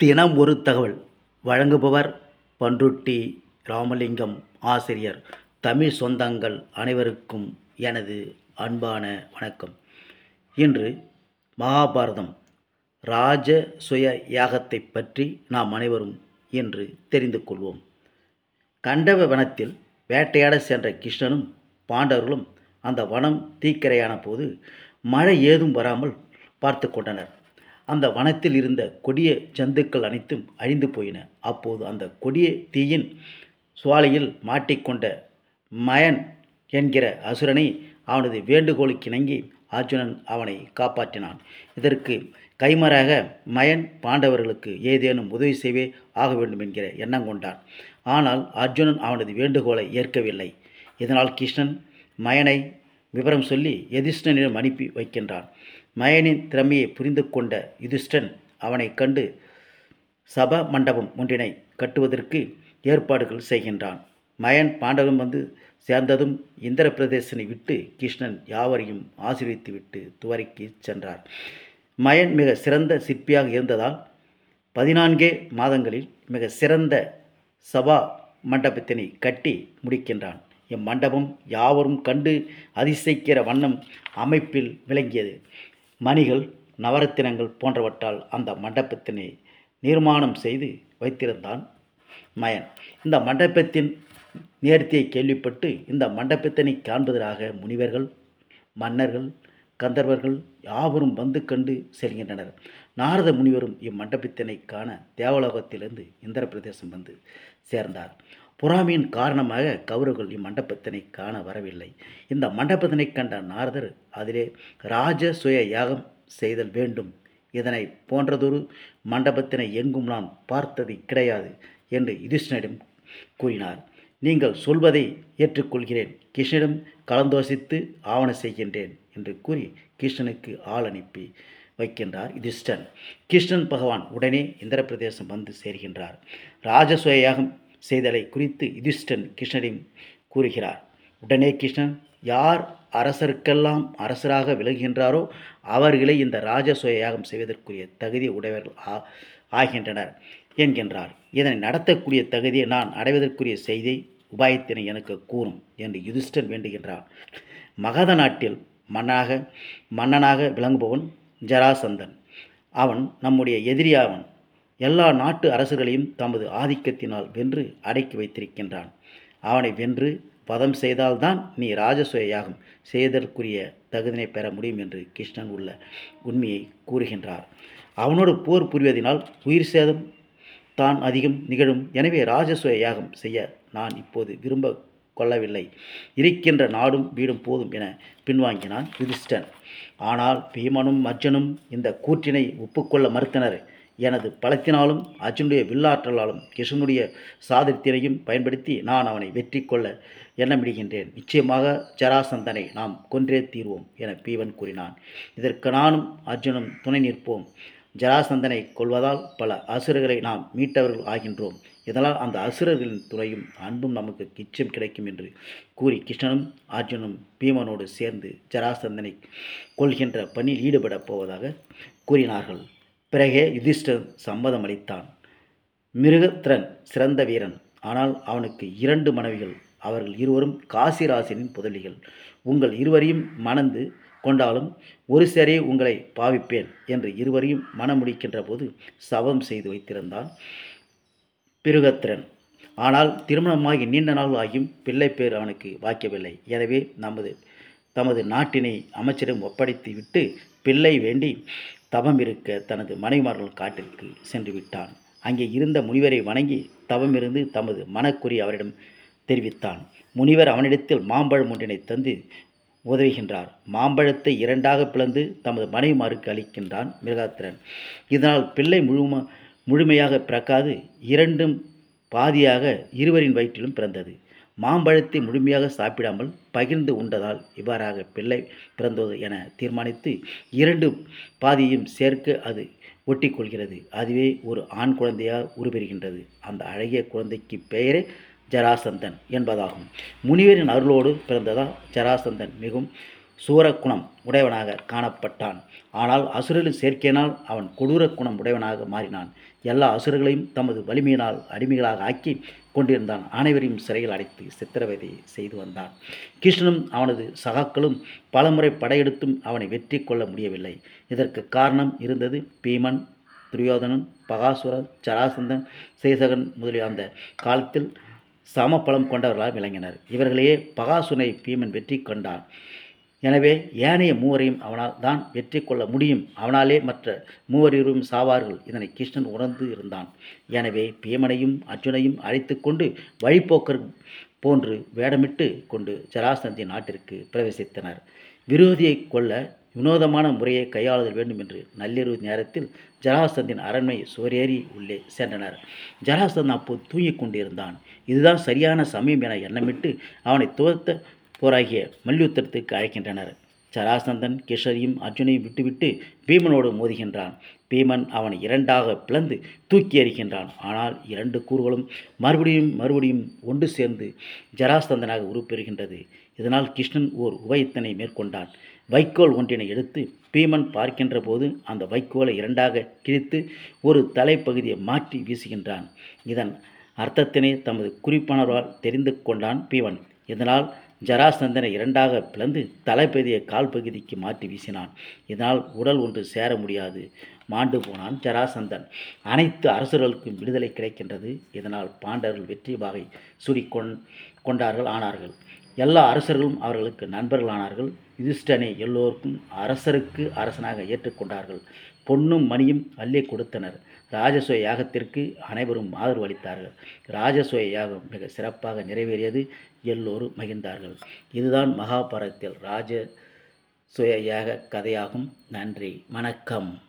தினம் ஒரு தகவல். வழங்குபவர் பன்ருட்டி ராமலிங்கம் ஆசிரியர். தமிழ் சொந்தங்கள் அனைவருக்கும் எனது அன்பான வணக்கம். இன்று மகாபாரதம் ராஜ சுய யாகத்தை பற்றி நாம் அனைவரும் என்று தெரிந்து கொள்வோம். கண்டவ வனத்தில் வேட்டையாட சென்ற கிருஷ்ணனும் பாண்டவர்களும் அந்த வனம் தீக்கரையான போது மழை ஏதும் வராமல் பார்த்து கொண்டனர். அந்த வனத்தில் இருந்த கொடிய ஜந்துக்கள் அனைத்தும் அழிந்து போயின. அப்போது அந்த கொடிய தீயின் சுவாலையில் மாட்டிக்கொண்ட மயன் என்கிற அசுரனை அவனது வேண்டுகோளுக்கிணங்கி அர்ஜுனன் அவனை காப்பாற்றினான். இதற்கு கைமறாக மயன் பாண்டவர்களுக்கு ஏதேனும் உதவி செய்வே ஆக வேண்டும் என்கிற எண்ணம் கொண்டான். ஆனால் அர்ஜுனன் அவனது வேண்டுகோளை ஏற்கவில்லை. இதனால் கிருஷ்ணன் மயனை விவரம் சொல்லி யதிஷ்டனிடம் அனுப்பி வைக்கின்றான். மயனின் திறமையை புரிந்து கொண்ட யுதிஷ்டன் அவனை கண்டு சப மண்டபம் ஒன்றினை கட்டுவதற்கு ஏற்பாடுகள் செய்கின்றான். மயன் பாண்டவன் வந்து சேர்ந்ததும் இந்திர பிரதேசனை விட்டு கிருஷ்ணன் யாவரையும் ஆசீர்வித்து விட்டு துவரைக்கு சென்றார். மயன் மிக சிறந்த சிற்பியாக இருந்ததால் பதினான்கே மாதங்களில் மிக சிறந்த சபா மண்டபத்தினை கட்டி முடிக்கின்றான். இம்மண்டபம் யாவரும் கண்டு அதிசயிக்கிற வண்ணம் அமைப்பில் விளங்கியது. மணிகள் நவரத்தினங்கள் போன்றவற்றால் அந்த மண்டபத்தினை நிர்மாணம் செய்து வைத்திருந்தான் மயன். இந்த மண்டபத்தின் நேர்த்தியை கேள்விப்பட்டு இந்த மண்டபத்தினை காண்பதற்காக முனிவர்கள் மன்னர்கள் கந்தர்வர்கள் யாவரும் வந்து கண்டு செல்கின்றனர். நாரத முனிவரும் இம்மண்டபத்தினை காண தேவலோகத்திலிருந்து இந்திர பிரதேசம் வந்து சேர்ந்தார். பொறாமையின் காரணமாக கௌரவர்கள் இம்மண்டபத்தினை காண வரவில்லை. இந்த மண்டபத்தினை கண்ட நாரதர் அதிலே ராஜ சுய யாகம் செய்தல் வேண்டும். இதனை போன்றதொரு மண்டபத்தினை எங்கும் நான் பார்த்தது கிடையாது என்று யுதிஷ்ணனிடம் கூறினார். நீங்கள் சொல்வதை ஏற்றுக்கொள்கிறேன். கிருஷ்ணனிடம் கலந்தோசித்து ஆவண செய்கின்றேன் என்று கூறி கிருஷ்ணனுக்கு ஆள் அனுப்பி வைக்கின்றார் யுதிஷ்டன் கிருஷ்ணன் பகவான் உடனே இந்திர பிரதேசம் வந்து சேர்கின்றார். ராஜசுயாகம் செய்தலை குறித்து யுதிஷ்டன் கிருஷ்ணரிடம் கூறுகிறார். உடனே கிருஷ்ணன் யார் அரசருக்கெல்லாம் அரசராக விலகுகின்றாரோ அவர்களை இந்த ராஜசுய யாகம் செய்வதற்குரிய தகுதி உடையவர்கள் ஆ ஆகின்றனர் என்கின்றார். இதனை நடத்தக்கூடிய தகுதியை நான் அடைவதற்குரிய செய்தி உபாயத்தினை எனக்கு கூறும் என்று யுதிஷ்டன் வேண்டுகின்றார் மகத நாட்டில் மன்னாக மன்னனாக விளங்குபவன் ஜராசந்தன். அவன் நம்முடைய எதிரியாவன் எல்லா நாட்டு அரசுகளையும் தமது ஆதிக்கத்தினால் வென்று அடக்கி வைத்திருக்கின்றான். அவனை வென்று பதம் செய்தால்தான் நீ ராஜசுய செய்தற்குரிய தகுதினை பெற முடியும் என்று கிருஷ்ணன் உள்ள உண்மையை கூறுகின்றார். அவனோடு போர் புரிவதனால் உயிர் சேதம் தான் அதிகம் நிகழும். எனவே ராஜசுய யாகம் செய்ய நான் இப்போது விரும்ப கொள்ளவில்லை இருக்கின்ற நாடும் வீடும் போதும் என பின்வாங்கினான் யுதிஷ்டன் ஆனால் பீமனும் அர்ஜனும் இந்த கூற்றினை ஒப்புக்கொள்ள மறுத்தனர். எனது பலத்தினாலும் அர்ஜுனுடைய வில்லாற்றலாலும் கிருஷ்ணனுடைய சாதித்தினையும் பயன்படுத்தி நான் அவனை வெற்றி கொள்ள எண்ணமிடுகின்றேன். நிச்சயமாக ஜராசந்தனை நாம் கொன்றே தீர்வோம் என பீவன் கூறினான். இதற்கு நானும் அர்ஜுனும் துணை நிற்போம். ஜராசந்தனை கொள்வதால் பல அசுரர்களை நாம் மீட்டவர்கள் ஆகின்றோம். இதனால் அந்த அசுரர்களின் துணையும் அன்பும் நமக்கு கிச்சம் கிடைக்கும் என்று கூறி கிருஷ்ணனும் அர்ஜுனும் பீமனோடு சேர்ந்து ஜராசந்தனை கொள்கின்ற பணியில் ஈடுபடப் போவதாக கூறினார்கள். பிறகே யுதிஷ்டர் சம்மதம் அளித்தான். மிருகத்திரன் சிறந்த வீரன். ஆனால் அவனுக்கு இரண்டு மனைவிகள். அவர்கள் இருவரும் காசிராசனின் புதலிகள் உங்கள் இருவரையும் மணந்து கொண்டாலும் ஒரு சேரே உங்களை பாவிப்பேன் என்று இருவரையும் மனமுடிக்கின்ற போது சவம் செய்து வைத்திருந்தான் பிருகத்திரன் ஆனால் திருமணமாகி நீண்ட நாள் ஆகியும் பிள்ளை பேர் அவனுக்கு வாய்க்கவில்லை. எனவே நமது தமது நாட்டினை அமைச்சரிடம் ஒப்படைத்து விட்டு பிள்ளை வேண்டி தவம் இருக்க தனது மனைவிமார்கள் காட்டிற்கு சென்று விட்டான். அங்கே இருந்த முனிவரை வணங்கி தவம் இருந்து தமது மனக்குறி அவரிடம் தெரிவித்தான். முனிவர் அவனிடத்தில் மாம்பழம் ஒன்றினை தந்து உதவுகின்றார். மாம்பழத்தை இரண்டாக பிளந்து தமது மனைவிமாருக்கு அளிக்கின்றான் மிருகாத்திரன். இதனால் பிள்ளை முழும முழுமையாக பிறக்காது இரண்டும் பாதியாக இருவரின் வயிற்றிலும் பிறந்தது. மாம்பழத்தை முழுமையாக சாப்பிடாமல் பகிர்ந்து உண்டதால் இவ்வாறாக பிள்ளை பிறந்தது என தீர்மானித்து இரண்டு பாதியும் சேர்க்க அது ஒட்டிக்கொள்கிறது. அதுவே ஒரு ஆண் குழந்தையாக உருபெறுகின்றது. அந்த அழகிய குழந்தைக்கு பெயரே ஜராசந்தன் என்பதாகும். முனிவரின் அருளோடு பிறந்ததால் ஜராசந்தன். மிகவும் சூரக்குணம் உடையவனாக காணப்பட்டான். ஆனால் அசுரரின் சேர்க்கையினால் அவன் கொடூர குணம் உடையவனாக மாறினான். எல்லா அசுரர்களையும் தமது வலிமையினால் அடிமைகளாக ஆக்கி கொண்டிருந்தான். அனைவரையும் சிறையில் அடைத்து சித்திரவதை செய்து வந்தான். கிருஷ்ணனும் அவனது சகாக்களும் பலமுறை படையெடுத்தும் அவனை வெற்றி கொள்ள முடியவில்லை. இதற்கு காரணம் இருந்தது பீமன் துரியோதனன் பகாசுரன் சராசந்தன் சேசகன் முதலிய அந்த காலத்தில் சமபலம் கொண்டவர்களாக விளங்கினர். இவர்களையே பகாசுனை பீமன் வெற்றி கொண்டான். எனவே ஏனைய மூவரையும் அவனால் தான் வெற்றி கொள்ள முடியும். அவனாலே மற்ற மூவரையும் சாவார்கள். இதனை கிருஷ்ணன் உணர்ந்து இருந்தான். எனவே பீமனையும் அர்ஜுனையும் அழைத்து கொண்டு வழிப்போக்கர் போன்று வேடமிட்டு கொண்டு ஜராசந்தி நாட்டிற்கு பிரவேசித்தனர். விரோதியை கொல்ல வினோதமான முறையை கையாளுதல் வேண்டும் என்று நள்ளிரவு நேரத்தில் ஜராசந்தின் அரண்மை சுவரேறி உள்ளே சென்றனர். ஜராசந்தன் அப்போது தூங்கிக் கொண்டிருந்தான். இதுதான் சரியான சமயம் என எண்ணமிட்டு அவனை துவத்த போராகிய மல்யுத்தத்துக்கு அழைக்கின்றனர். ஜராசந்தன் கிஷரியும் அர்ஜுனையும் விட்டுவிட்டு பீமனோடு மோதுகின்றான். பீமன் அவனை இரண்டாக பிளந்து தூக்கி எறிகின்றான். ஆனால் இரண்டு கூறுகளும் மறுபடியும் மறுபடியும் ஒன்று சேர்ந்து ஜராசந்தனாக உருப்பெறுகின்றது. இதனால் கிருஷ்ணன் ஓர் உபயத்தனை மேற்கொண்டான். வைக்கோல் ஒன்றினை எடுத்து பீமன் பார்க்கின்ற போது அந்த வைக்கோலை இரண்டாக கிழித்து ஒரு தலைப்பகுதியை மாற்றி வீசுகின்றான். இதன் அர்த்தத்தினை தமது குறிப்பானவரால் தெரிந்து கொண்டான் பீமன். இதனால் ஜராசந்தனை இரண்டாக பிளந்து தலைப்பகுதியை கால் பகுதிக்கு மாற்றி வீசினான். இதனால் உடல் ஒன்று சேர முடியாது. மாண்டு போனான் ஜராசந்தன். அனைத்து அரசர்களுக்கும் விடுதலை கிடைக்கின்றது. இதனால் பாண்டவர்கள் வெற்றி பாகை சுடி கொண்டார்கள் ஆனார்கள். எல்லா அரசர்களும் அவர்களுக்கு நண்பர்களானார்கள். யுதிஷ்டனை எல்லோருக்கும் அரசருக்கு அரசனாக ஏற்றுக்கொண்டார்கள். பொன்னும் மணியும் அள்ளி கொடுத்தனர். ராஜசோய யாகத்திற்கு அனைவரும் ஆதரவு அளித்தார்கள். ராஜசோய யாகம் மிக சிறப்பாக நிறைவேறியது எல்லோரும் மகிழ்ந்தார்கள். இதுதான் மகாபாரதத்தில் ராஜ சுய யாக கதையாகும். நன்றி. வணக்கம்.